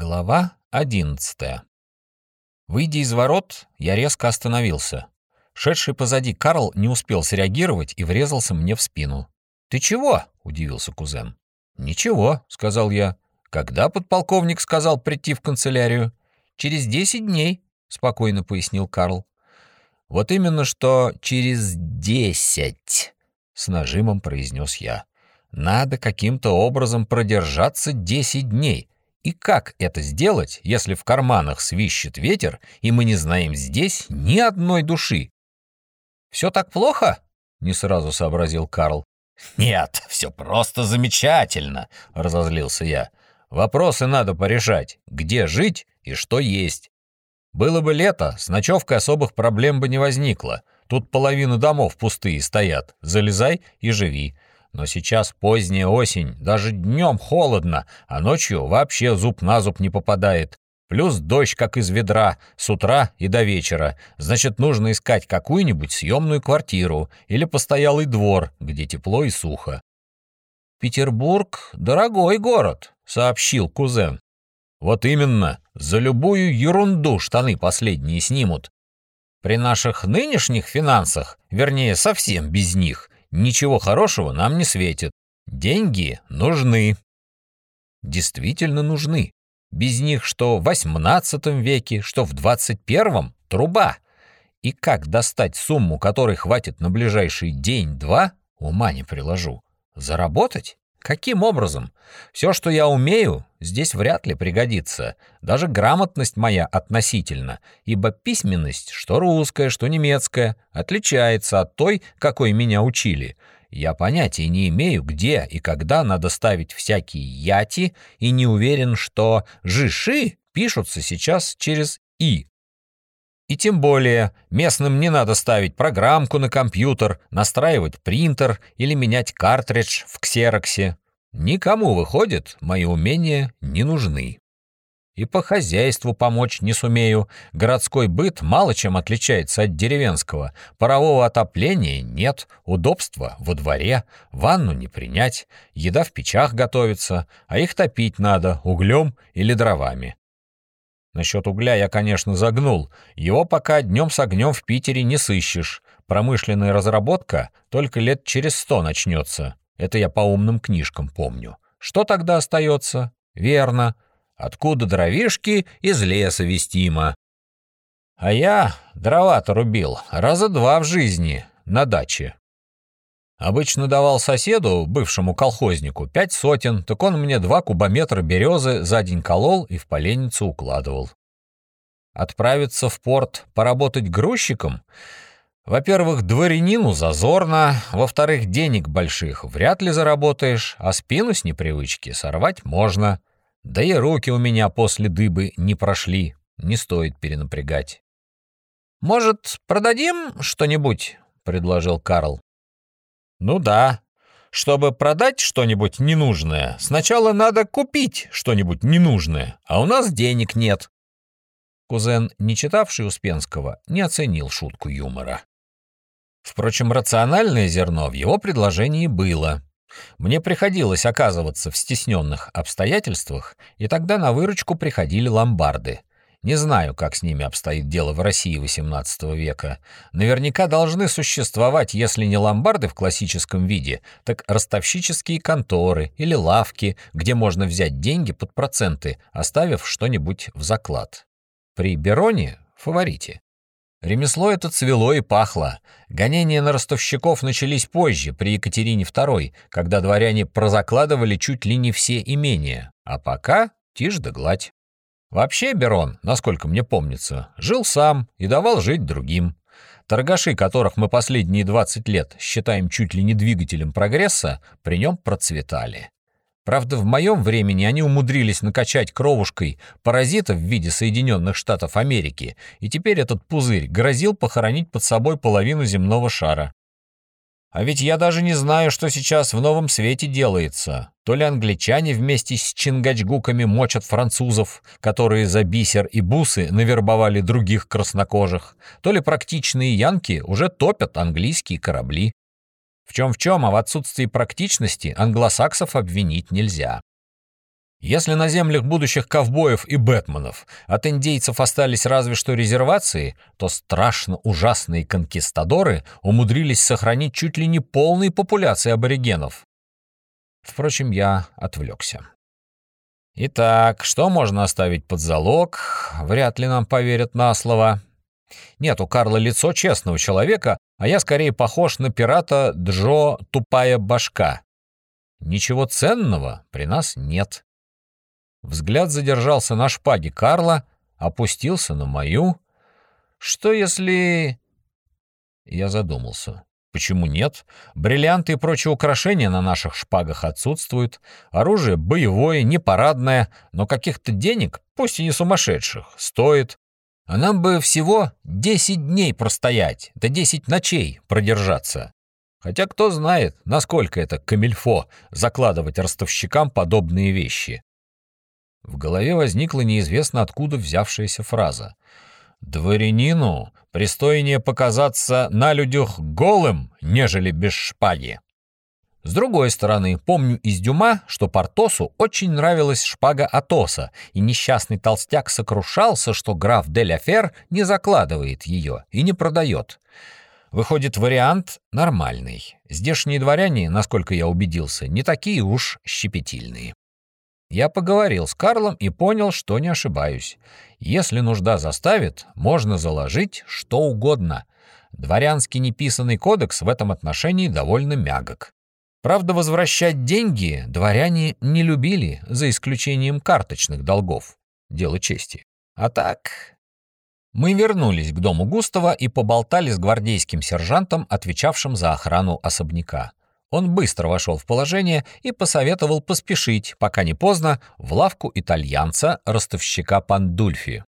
Глава одиннадцатая. Выйдя из ворот, я резко остановился. Шедший позади Карл не успел среагировать и врезался мне в спину. «Ты чего?» — удивился кузен. «Ничего», — сказал я. «Когда подполковник сказал прийти в канцелярию?» «Через десять дней», — спокойно пояснил Карл. «Вот именно что через десять», — с нажимом произнес я. «Надо каким-то образом продержаться десять дней» И как это сделать, если в карманах свищет ветер, и мы не знаем здесь ни одной души? «Все так плохо?» — не сразу сообразил Карл. «Нет, все просто замечательно!» — разозлился я. «Вопросы надо порешать. Где жить и что есть? Было бы лето, с ночевкой особых проблем бы не возникло. Тут половина домов пустые стоят. Залезай и живи. Но сейчас поздняя осень, даже днем холодно, а ночью вообще зуб на зуб не попадает. Плюс дождь, как из ведра, с утра и до вечера. Значит, нужно искать какую-нибудь съемную квартиру или постоялый двор, где тепло и сухо. «Петербург — дорогой город», — сообщил кузен. «Вот именно, за любую ерунду штаны последние снимут. При наших нынешних финансах, вернее, совсем без них, ничего хорошего нам не светит. Деньги нужны. Действительно нужны. Без них что в XVIII веке, что в XXI — труба. И как достать сумму, которой хватит на ближайший день-два, ума не приложу. Заработать? Каким образом? Все, что я умею, здесь вряд ли пригодится. Даже грамотность моя относительно, ибо письменность, что русская, что немецкая, отличается от той, какой меня учили. Я понятия не имею, где и когда надо ставить всякие яти, и не уверен, что «жиши» пишутся сейчас через «и». И тем более местным не надо ставить программку на компьютер, настраивать принтер или менять картридж в ксероксе. Никому, выходит, мои умения не нужны. И по хозяйству помочь не сумею. Городской быт мало чем отличается от деревенского. Парового отопления нет, удобства во дворе, ванну не принять, еда в печах готовится, а их топить надо углем или дровами. Насчет угля я, конечно, загнул. Его пока днем с огнем в Питере не сыщешь. Промышленная разработка только лет через сто начнется. Это я по умным книжкам помню. Что тогда остается? Верно. Откуда дровишки из леса вестимо. А я дрова-то рубил раза два в жизни на даче. Обычно давал соседу, бывшему колхознику, пять сотен, так он мне два кубометра березы за день колол и в поленницу укладывал. Отправиться в порт поработать грузчиком? Во-первых, дворянину зазорно, во-вторых, денег больших вряд ли заработаешь, а спину с непривычки сорвать можно. Да и руки у меня после дыбы не прошли, не стоит перенапрягать. «Может, продадим что-нибудь?» — предложил Карл. «Ну да. Чтобы продать что-нибудь ненужное, сначала надо купить что-нибудь ненужное, а у нас денег нет». Кузен, не читавший Успенского, не оценил шутку юмора. Впрочем, рациональное зерно в его предложении было. Мне приходилось оказываться в стесненных обстоятельствах, и тогда на выручку приходили ломбарды. Не знаю, как с ними обстоит дело в России XVIII века. Наверняка должны существовать, если не ломбарды в классическом виде, так ростовщические конторы или лавки, где можно взять деньги под проценты, оставив что-нибудь в заклад. При Бероне — фаворите. Ремесло это цвело и пахло. Гонения на ростовщиков начались позже, при Екатерине II, когда дворяне прозакладывали чуть ли не все имения. А пока тишь да гладь. Вообще Берон, насколько мне помнится, жил сам и давал жить другим. Торгаши, которых мы последние 20 лет считаем чуть ли не двигателем прогресса, при нем процветали. Правда, в моем времени они умудрились накачать кровушкой паразита в виде Соединенных Штатов Америки, и теперь этот пузырь грозил похоронить под собой половину земного шара. А ведь я даже не знаю, что сейчас в новом свете делается. То ли англичане вместе с чингачгуками мочат французов, которые за бисер и бусы навербовали других краснокожих, то ли практичные янки уже топят английские корабли. В чем в чем, а в отсутствии практичности англосаксов обвинить нельзя. Если на землях будущих ковбоев и бэтменов от индейцев остались разве что резервации, то страшно ужасные конкистадоры умудрились сохранить чуть ли не полные популяции аборигенов. Впрочем, я отвлекся. Итак, что можно оставить под залог? Вряд ли нам поверят на слово. Нет, у Карла лицо честного человека, а я скорее похож на пирата Джо Тупая Башка. Ничего ценного при нас нет. Взгляд задержался на шпаге Карла, опустился на мою. Что если... Я задумался. Почему нет? Бриллианты и прочие украшения на наших шпагах отсутствуют. Оружие боевое, не парадное, но каких-то денег, пусть и не сумасшедших, стоит. А нам бы всего 10 дней простоять, да 10 ночей продержаться. Хотя кто знает, насколько это камильфо закладывать ростовщикам подобные вещи. В голове возникла неизвестно откуда взявшаяся фраза. «Дворянину пристойнее показаться на людях голым, нежели без шпаги». С другой стороны, помню из Дюма, что Портосу очень нравилась шпага Атоса, и несчастный толстяк сокрушался, что граф де Ля не закладывает ее и не продает. Выходит, вариант нормальный. Здешние дворяне, насколько я убедился, не такие уж щепетильные. Я поговорил с Карлом и понял, что не ошибаюсь. Если нужда заставит, можно заложить что угодно. Дворянский неписанный кодекс в этом отношении довольно мягок. Правда, возвращать деньги дворяне не любили, за исключением карточных долгов. Дело чести. А так... Мы вернулись к дому Густава и поболтали с гвардейским сержантом, отвечавшим за охрану особняка. Он быстро вошел в положение и посоветовал поспешить, пока не поздно, в лавку итальянца, ростовщика Пандульфи.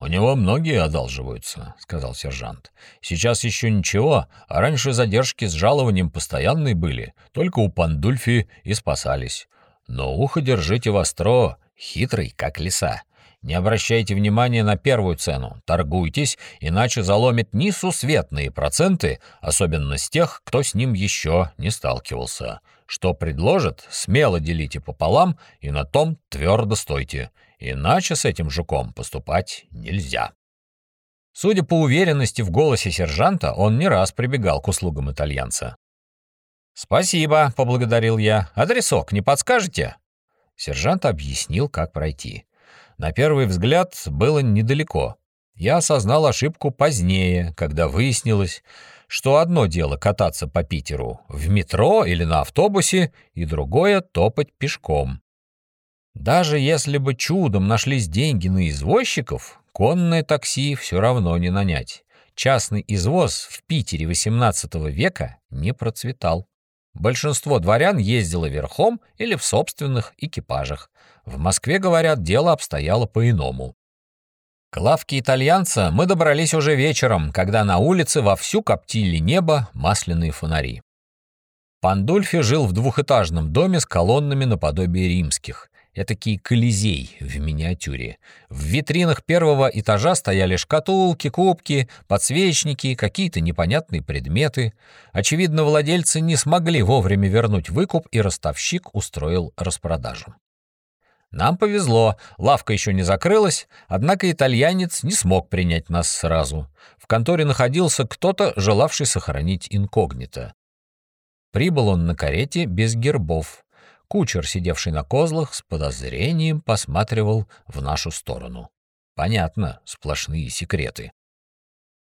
«У него многие одалживаются», — сказал сержант. «Сейчас еще ничего, а раньше задержки с жалованием постоянные были, только у Пандульфи и спасались. Но ухо держите востро, хитрый, как лиса. Не обращайте внимания на первую цену, торгуйтесь, иначе заломит несусветные проценты, особенно с тех, кто с ним еще не сталкивался. Что предложит, смело делите пополам и на том твердо стойте, иначе с этим жуком поступать нельзя. Судя по уверенности в голосе сержанта, он не раз прибегал к услугам итальянца. «Спасибо», — поблагодарил я. «Адресок не подскажете?» Сержант объяснил, как пройти. На первый взгляд было недалеко. Я осознал ошибку позднее, когда выяснилось, что одно дело кататься по Питеру в метро или на автобусе, и другое — топать пешком. Даже если бы чудом нашлись деньги на извозчиков, конное такси все равно не нанять. Частный извоз в Питере XVIII века не процветал. Большинство дворян ездило верхом или в собственных экипажах. В Москве, говорят, дело обстояло по-иному. К лавке итальянца мы добрались уже вечером, когда на улице вовсю коптили небо масляные фонари. Пандульфи жил в двухэтажном доме с колоннами наподобие римских. Этакий колизей в миниатюре. В витринах первого этажа стояли шкатулки, кубки, подсвечники, какие-то непонятные предметы. Очевидно, владельцы не смогли вовремя вернуть выкуп, и ростовщик устроил распродажу. Нам повезло, лавка еще не закрылась, однако итальянец не смог принять нас сразу. В конторе находился кто-то, желавший сохранить инкогнито. Прибыл он на карете без гербов. Кучер, сидевший на козлах, с подозрением посматривал в нашу сторону. Понятно, сплошные секреты.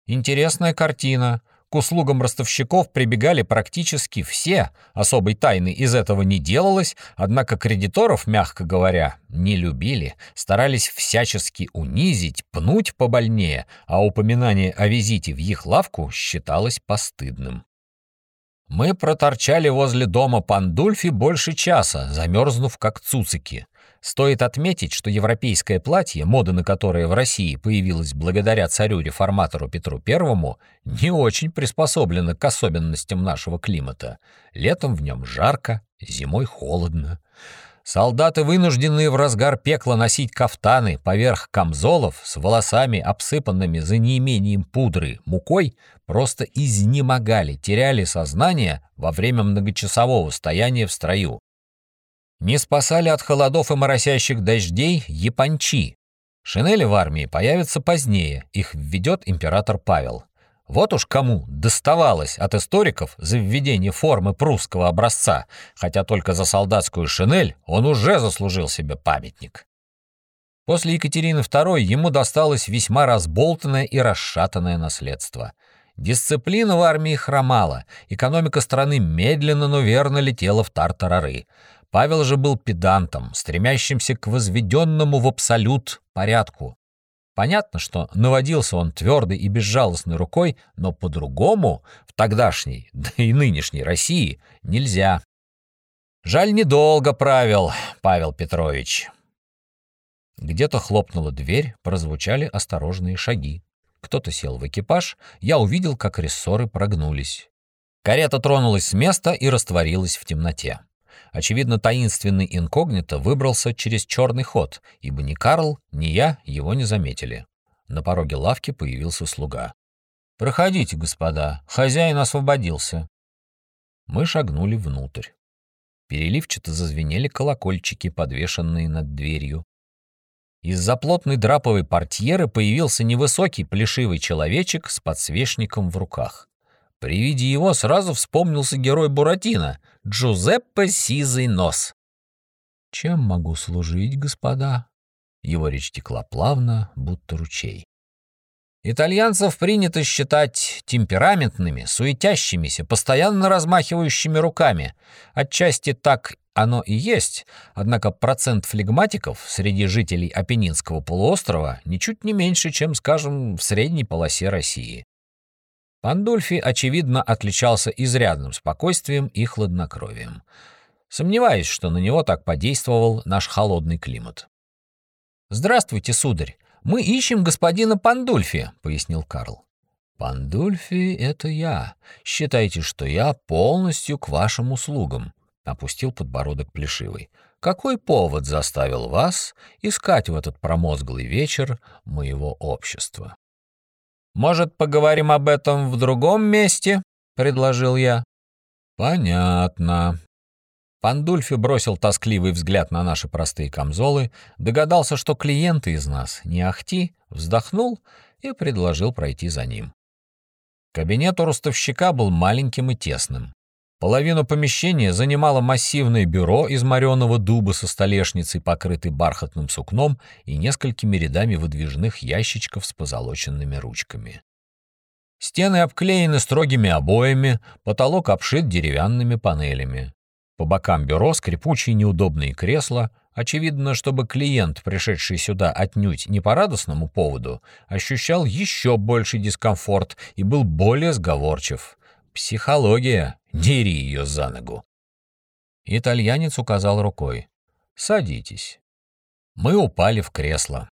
Интересная картина. К услугам ростовщиков прибегали практически все, особой тайны из этого не делалось, однако кредиторов, мягко говоря, не любили, старались всячески унизить, пнуть побольнее, а упоминание о визите в их лавку считалось постыдным. Мы проторчали возле дома Пандульфи больше часа, замерзнув как цуцики. Стоит отметить, что европейское платье, мода на которое в России появилась благодаря царю-реформатору Петру I, не очень приспособлено к особенностям нашего климата. Летом в нем жарко, зимой холодно. Солдаты, вынужденные в разгар пекла носить кафтаны поверх камзолов с волосами, обсыпанными за неимением пудры мукой, просто изнемогали, теряли сознание во время многочасового стояния в строю. Не спасали от холодов и моросящих дождей япончи. Шинели в армии появятся позднее, их введет император Павел. Вот уж кому доставалось от историков за введение формы прусского образца, хотя только за солдатскую шинель он уже заслужил себе памятник. После Екатерины II ему досталось весьма разболтанное и расшатанное наследство. Дисциплина в армии хромала, экономика страны медленно, но верно летела в тартарары. Павел же был педантом, стремящимся к возведенному в абсолют порядку. Понятно, что наводился он твердой и безжалостной рукой, но по-другому в тогдашней, да и нынешней России нельзя. Жаль, недолго правил Павел Петрович. Где-то хлопнула дверь, прозвучали осторожные шаги. Кто-то сел в экипаж, я увидел, как рессоры прогнулись. Карета тронулась с места и растворилась в темноте. Очевидно, таинственный инкогнито выбрался через черный ход, ибо ни Карл, ни я его не заметили. На пороге лавки появился слуга. «Проходите, господа, хозяин освободился». Мы шагнули внутрь. Переливчато зазвенели колокольчики, подвешенные над дверью. Из-за плотной драповой портьеры появился невысокий плешивый человечек с подсвечником в руках. При виде его сразу вспомнился герой Буратино, Джузеппе Сизый Нос. «Чем могу служить, господа?» Его речь текла плавно, будто ручей. Итальянцев принято считать темпераментными, суетящимися, постоянно размахивающими руками. Отчасти так оно и есть, однако процент флегматиков среди жителей Апеннинского полуострова ничуть не меньше, чем, скажем, в средней полосе России. Пандульфи, очевидно, отличался изрядным спокойствием и хладнокровием. Сомневаюсь, что на него так подействовал наш холодный климат. «Здравствуйте, сударь. Мы ищем господина Пандульфи», — пояснил Карл. «Пандульфи — это я. Считайте, что я полностью к вашим услугам», — опустил подбородок Плешивый. «Какой повод заставил вас искать в этот промозглый вечер моего общества?» «Может, поговорим об этом в другом месте?» — предложил я. «Понятно». Пандульфи бросил тоскливый взгляд на наши простые камзолы, догадался, что клиенты из нас не ахти, вздохнул и предложил пройти за ним. Кабинет у ростовщика был маленьким и тесным. Половину помещения занимало массивное бюро из мореного дуба со столешницей, покрытой бархатным сукном и несколькими рядами выдвижных ящичков с позолоченными ручками. Стены обклеены строгими обоями, потолок обшит деревянными панелями. По бокам бюро скрипучие неудобные кресла, очевидно, чтобы клиент, пришедший сюда отнюдь не по радостному поводу, ощущал еще больший дискомфорт и был более сговорчив. Психология, дери ее за ногу. Итальянец указал рукой. «Садитесь». Мы упали в кресло.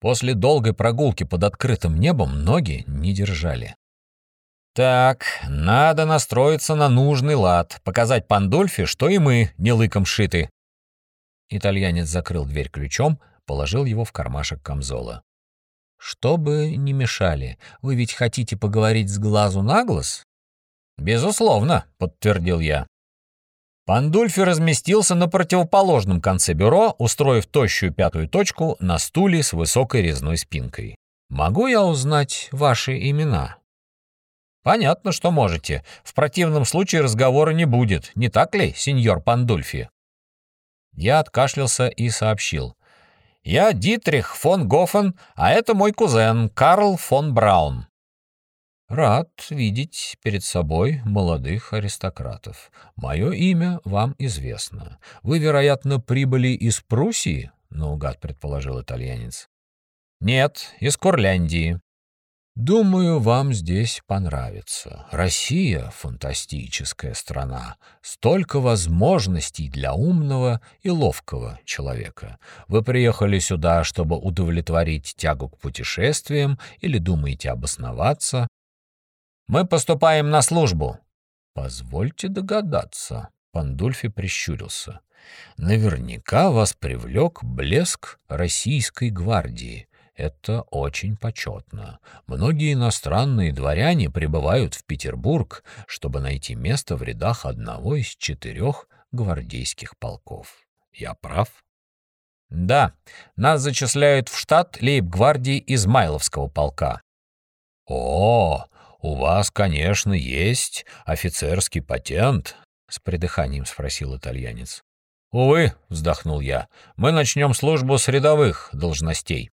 После долгой прогулки под открытым небом ноги не держали. Так, надо настроиться на нужный лад, показать Пандольфе, что и мы не лыком шиты. Итальянец закрыл дверь ключом, положил его в кармашек камзола. «Чтобы не мешали, вы ведь хотите поговорить с глазу на глаз?» «Безусловно», — подтвердил я. Пандульфи разместился на противоположном конце бюро, устроив тощую пятую точку на стуле с высокой резной спинкой. «Могу я узнать ваши имена?» «Понятно, что можете. В противном случае разговора не будет, не так ли, сеньор Пандульфи?» Я откашлялся и сообщил. «Я Дитрих фон Гофен, а это мой кузен Карл фон Браун». Рад видеть перед собой молодых аристократов. Мое имя вам известно. Вы, вероятно, прибыли из Пруссии, наугад предположил итальянец. Нет, из Курляндии. Думаю, вам здесь понравится. Россия — фантастическая страна. Столько возможностей для умного и ловкого человека. Вы приехали сюда, чтобы удовлетворить тягу к путешествиям или думаете обосноваться? Мы поступаем на службу. Позвольте догадаться. Пандульфи прищурился. Наверняка вас привлек блеск российской гвардии. Это очень почетно. Многие иностранные дворяне прибывают в Петербург, чтобы найти место в рядах одного из четырех гвардейских полков. Я прав? Да, нас зачисляют в штат лейб-гвардии Измайловского полка. О, у вас, конечно, есть офицерский патент, с придыханием спросил итальянец. Увы, вздохнул я. Мы начнем службу с рядовых должностей.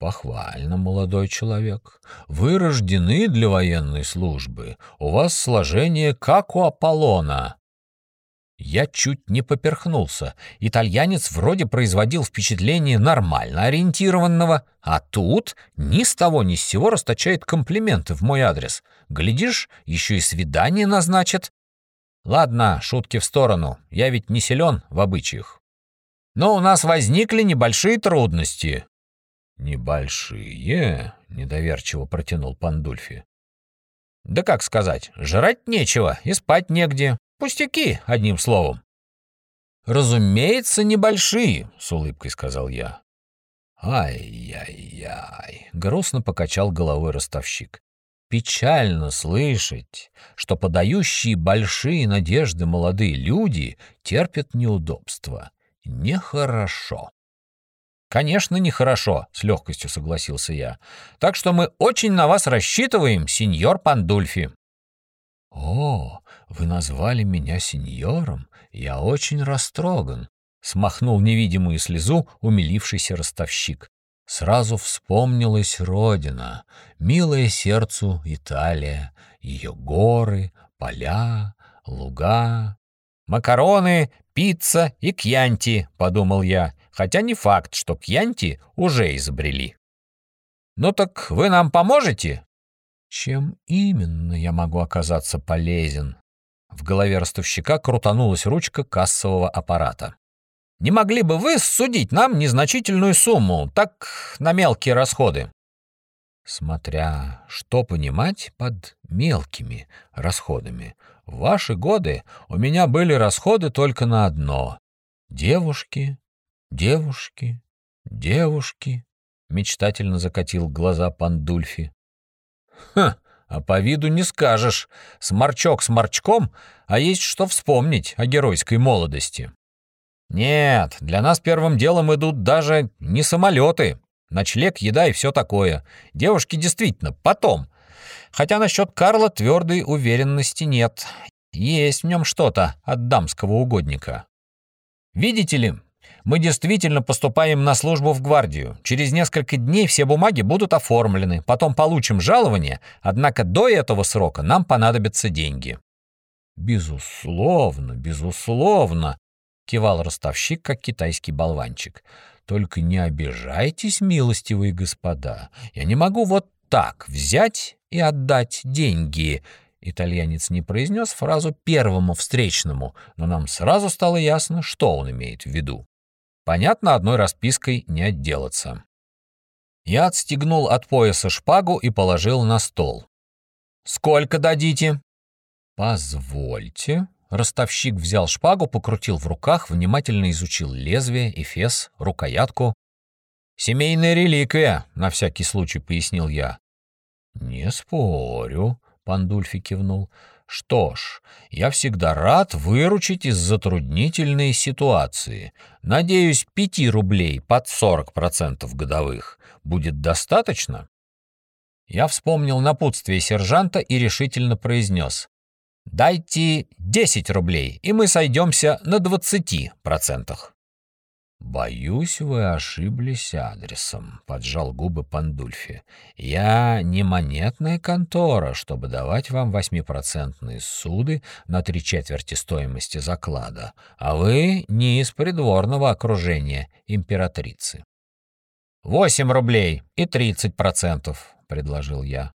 Похвально, молодой человек. Вы рождены для военной службы. У вас сложение как у Аполлона. Я чуть не поперхнулся. Итальянец вроде производил впечатление нормально ориентированного, а тут ни с того ни с сего расточает комплименты в мой адрес. Глядишь, еще и свидание назначит. Ладно, шутки в сторону, я ведь не силен в обычаях. Но у нас возникли небольшие трудности. «Небольшие?» — недоверчиво протянул Пандульфи. «Да как сказать, жрать нечего и спать негде. Пустяки, одним словом. Разумеется, небольшие, с улыбкой сказал я. Ай-яй-яй, грустно покачал головой ростовщик. Печально слышать, что подающие большие надежды молодые люди терпят неудобства. Нехорошо. Конечно, нехорошо, с легкостью согласился я. Так что мы очень на вас рассчитываем, сеньор Пандульфи. О, вы назвали меня сеньором? Я очень растроган, смахнул невидимую слезу умилившийся ростовщик. Сразу вспомнилась родина, милая сердцу Италия, ее горы, поля, луга. «Макароны, пицца и кьянти», — подумал я, хотя не факт, что кьянти уже изобрели. «Ну так вы нам поможете?» Чем именно я могу оказаться полезен? В голове ростовщика крутанулась ручка кассового аппарата. Не могли бы вы судить нам незначительную сумму, так на мелкие расходы? Смотря что понимать под мелкими расходами. В ваши годы у меня были расходы только на одно. Девушки, девушки, девушки. Мечтательно закатил глаза Пандульфи. Ха, а по виду не скажешь. Сморчок сморчком, а есть что вспомнить о геройской молодости. Нет, для нас первым делом идут даже не самолеты. Ночлег, еда и все такое. Девушки действительно потом. Хотя насчет Карла твердой уверенности нет. Есть в нем что-то от дамского угодника. Видите ли, мы действительно поступаем на службу в гвардию. Через несколько дней все бумаги будут оформлены, потом получим жалование, однако до этого срока нам понадобятся деньги». «Безусловно, безусловно», — кивал ростовщик, как китайский болванчик. «Только не обижайтесь, милостивые господа. Я не могу вот так взять и отдать деньги». Итальянец не произнес фразу первому встречному, но нам сразу стало ясно, что он имеет в виду. Понятно, одной распиской не отделаться. Я отстегнул от пояса шпагу и положил на стол. «Сколько дадите?» «Позвольте». Ростовщик взял шпагу, покрутил в руках, внимательно изучил лезвие, эфес, рукоятку. «Семейная реликвия», — на всякий случай пояснил я. «Не спорю», — Пандульфи кивнул. Что ж, я всегда рад выручить из затруднительной ситуации. Надеюсь, пяти рублей под 40% годовых будет достаточно? Я вспомнил напутствие сержанта и решительно произнес. «Дайте 10 рублей, и мы сойдемся на 20%. «Боюсь, вы ошиблись адресом», — поджал губы Пандульфи. «Я не монетная контора, чтобы давать вам восьмипроцентные суды на три четверти стоимости заклада, а вы не из придворного окружения императрицы». «Восемь рублей и тридцать процентов», — предложил я.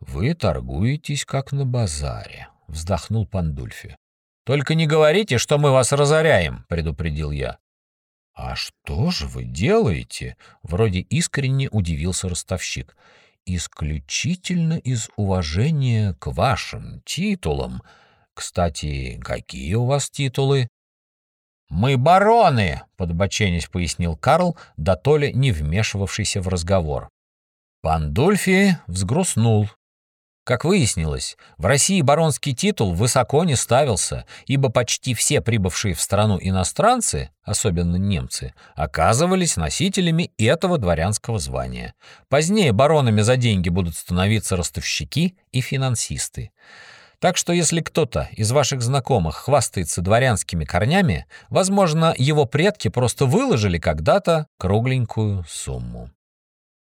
«Вы торгуетесь, как на базаре», — вздохнул Пандульфи. «Только не говорите, что мы вас разоряем», — предупредил я. «А что же вы делаете?» — вроде искренне удивился ростовщик. «Исключительно из уважения к вашим титулам. Кстати, какие у вас титулы?» «Мы бароны!» — подбоченясь пояснил Карл, да то ли не вмешивавшийся в разговор. Пандульфи взгрустнул. Как выяснилось, в России баронский титул высоко не ставился, ибо почти все прибывшие в страну иностранцы, особенно немцы, оказывались носителями этого дворянского звания. Позднее баронами за деньги будут становиться ростовщики и финансисты. Так что если кто-то из ваших знакомых хвастается дворянскими корнями, возможно, его предки просто выложили когда-то кругленькую сумму.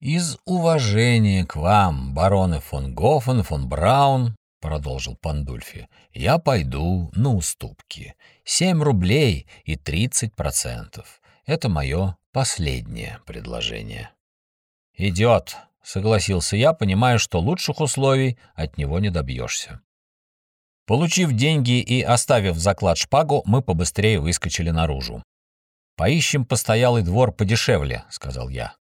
«Из уважения к вам, бароны фон Гофен, фон Браун, — продолжил Пандульфи, — я пойду на уступки. Семь рублей и тридцать процентов. Это мое последнее предложение». «Идет», — согласился я, понимая, что лучших условий от него не добьешься. Получив деньги и оставив заклад шпагу, мы побыстрее выскочили наружу. «Поищем постоялый двор подешевле», — сказал я.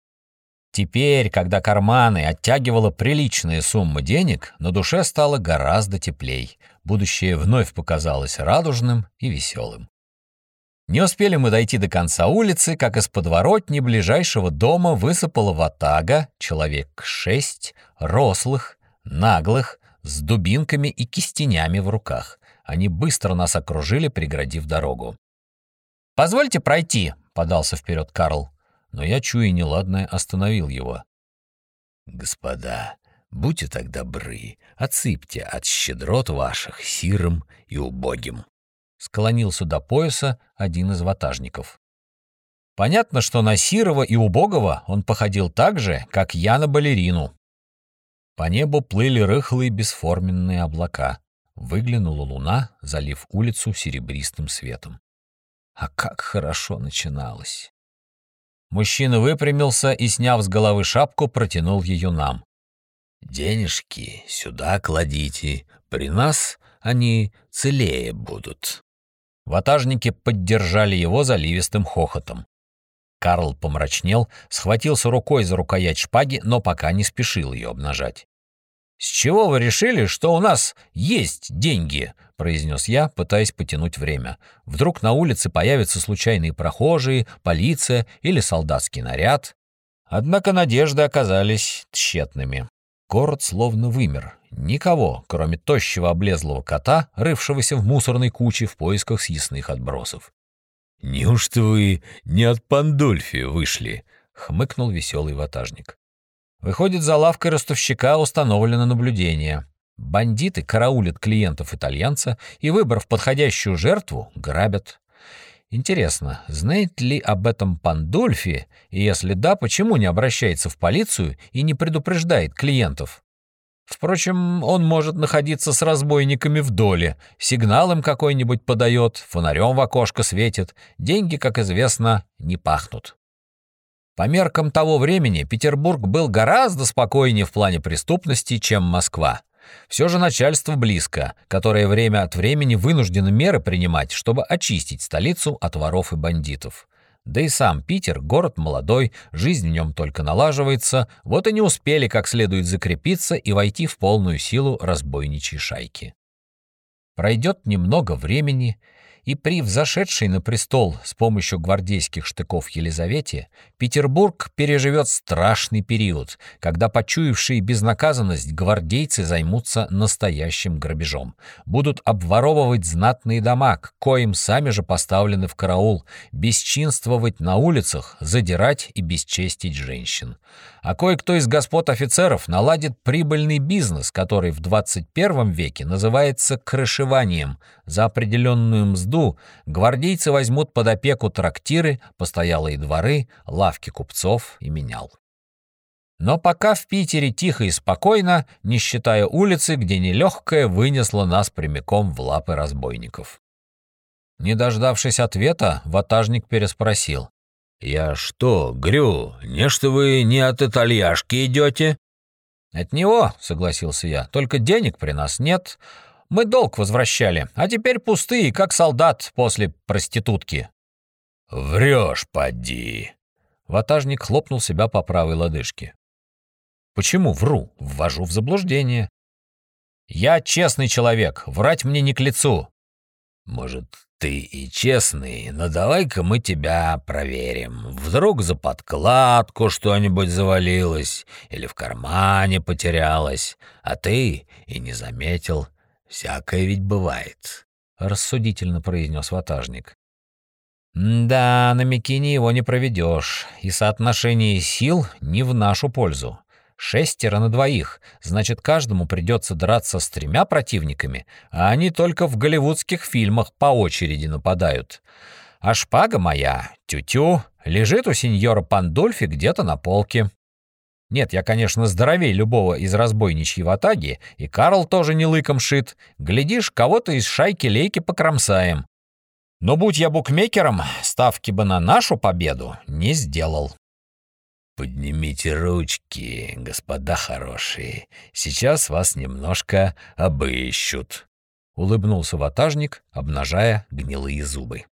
Теперь, когда карманы оттягивала приличные суммы денег, на душе стало гораздо теплей. Будущее вновь показалось радужным и веселым. Не успели мы дойти до конца улицы, как из подворотни ближайшего дома высыпала ватага, человек шесть, рослых, наглых, с дубинками и кистенями в руках. Они быстро нас окружили, преградив дорогу. «Позвольте пройти», — подался вперед Карл но я, чуя неладное, остановил его. «Господа, будьте так добры, отсыпьте от щедрот ваших сирым и убогим», — склонился до пояса один из ватажников. Понятно, что на Сирова и Убогого он походил так же, как я на балерину. По небу плыли рыхлые бесформенные облака. Выглянула луна, залив улицу серебристым светом. А как хорошо начиналось! Мужчина выпрямился и, сняв с головы шапку, протянул ее нам. «Денежки сюда кладите, при нас они целее будут». Ватажники поддержали его заливистым хохотом. Карл помрачнел, схватился рукой за рукоять шпаги, но пока не спешил ее обнажать. «С чего вы решили, что у нас есть деньги?» — произнес я, пытаясь потянуть время. «Вдруг на улице появятся случайные прохожие, полиция или солдатский наряд?» Однако надежды оказались тщетными. Город словно вымер. Никого, кроме тощего облезлого кота, рывшегося в мусорной куче в поисках съестных отбросов. «Неужто вы не от Пандольфи вышли?» — хмыкнул веселый ватажник. Выходит, за лавкой ростовщика установлено наблюдение. Бандиты караулят клиентов итальянца и, выбрав подходящую жертву, грабят. Интересно, знает ли об этом Пандольфи, и если да, почему не обращается в полицию и не предупреждает клиентов? Впрочем, он может находиться с разбойниками в доле, сигнал им какой-нибудь подает, фонарем в окошко светит, деньги, как известно, не пахнут. По меркам того времени Петербург был гораздо спокойнее в плане преступности, чем Москва. Все же начальство близко, которое время от времени вынуждено меры принимать, чтобы очистить столицу от воров и бандитов. Да и сам Питер — город молодой, жизнь в нем только налаживается, вот и не успели как следует закрепиться и войти в полную силу разбойничьей шайки. Пройдет немного времени, и при взошедшей на престол с помощью гвардейских штыков Елизавете Петербург переживет страшный период, когда почуявшие безнаказанность гвардейцы займутся настоящим грабежом, будут обворовывать знатные дома, к коим сами же поставлены в караул, бесчинствовать на улицах, задирать и бесчестить женщин. А кое-кто из господ офицеров наладит прибыльный бизнес, который в 21 веке называется крышеванием за определенную мзду году гвардейцы возьмут под опеку трактиры, постоялые дворы, лавки купцов и менял. Но пока в Питере тихо и спокойно, не считая улицы, где нелегкая вынесла нас прямиком в лапы разбойников. Не дождавшись ответа, ватажник переспросил. «Я что, Грю, не что вы не от итальяшки идете?» «От него», — согласился я, — «только денег при нас нет, мы долг возвращали, а теперь пустые, как солдат после проститутки». «Врешь, поди!» Ватажник хлопнул себя по правой лодыжке. «Почему вру? Ввожу в заблуждение». «Я честный человек, врать мне не к лицу». «Может, ты и честный, но давай-ка мы тебя проверим. Вдруг за подкладку что-нибудь завалилось или в кармане потерялось, а ты и не заметил. Всякое ведь бывает», — рассудительно произнес ватажник. «Да, на Микине его не проведешь, и соотношение сил не в нашу пользу. Шестеро на двоих, значит, каждому придется драться с тремя противниками, а они только в голливудских фильмах по очереди нападают. А шпага моя, тю-тю, лежит у сеньора Пандольфи где-то на полке. Нет, я, конечно, здоровей любого из разбойничьей ватаги, и Карл тоже не лыком шит. Глядишь, кого-то из шайки-лейки покромсаем. Но будь я букмекером, ставки бы на нашу победу не сделал. «Поднимите ручки, господа хорошие, сейчас вас немножко обыщут», — улыбнулся ватажник, обнажая гнилые зубы.